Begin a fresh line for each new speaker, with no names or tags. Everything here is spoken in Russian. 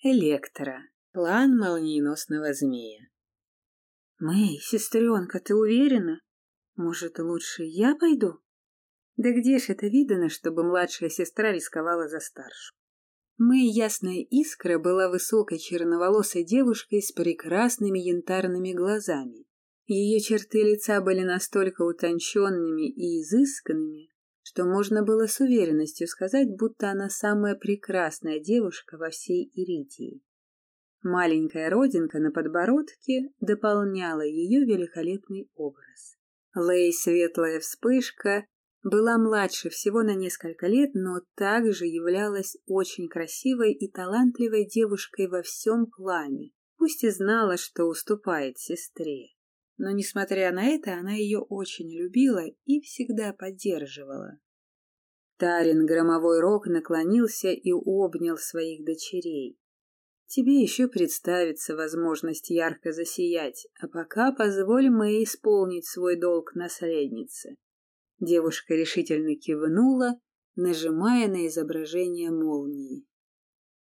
Электро. План молниеносного змея. «Мэй, сестренка, ты уверена? Может, лучше я пойду?» Да где ж это видано, чтобы младшая сестра рисковала за старшую? Мэй Ясная Искра была высокой черноволосой девушкой с прекрасными янтарными глазами. Ее черты лица были настолько утонченными и изысканными, что можно было с уверенностью сказать, будто она самая прекрасная девушка во всей Иритии. Маленькая родинка на подбородке дополняла ее великолепный образ. Лей Светлая Вспышка была младше всего на несколько лет, но также являлась очень красивой и талантливой девушкой во всем клане, пусть и знала, что уступает сестре. Но, несмотря на это, она ее очень любила и всегда поддерживала. Тарин Громовой Рог наклонился и обнял своих дочерей. Тебе еще представится возможность ярко засиять, а пока позволь Мэй исполнить свой долг наследницы. Девушка решительно кивнула, нажимая на изображение молнии.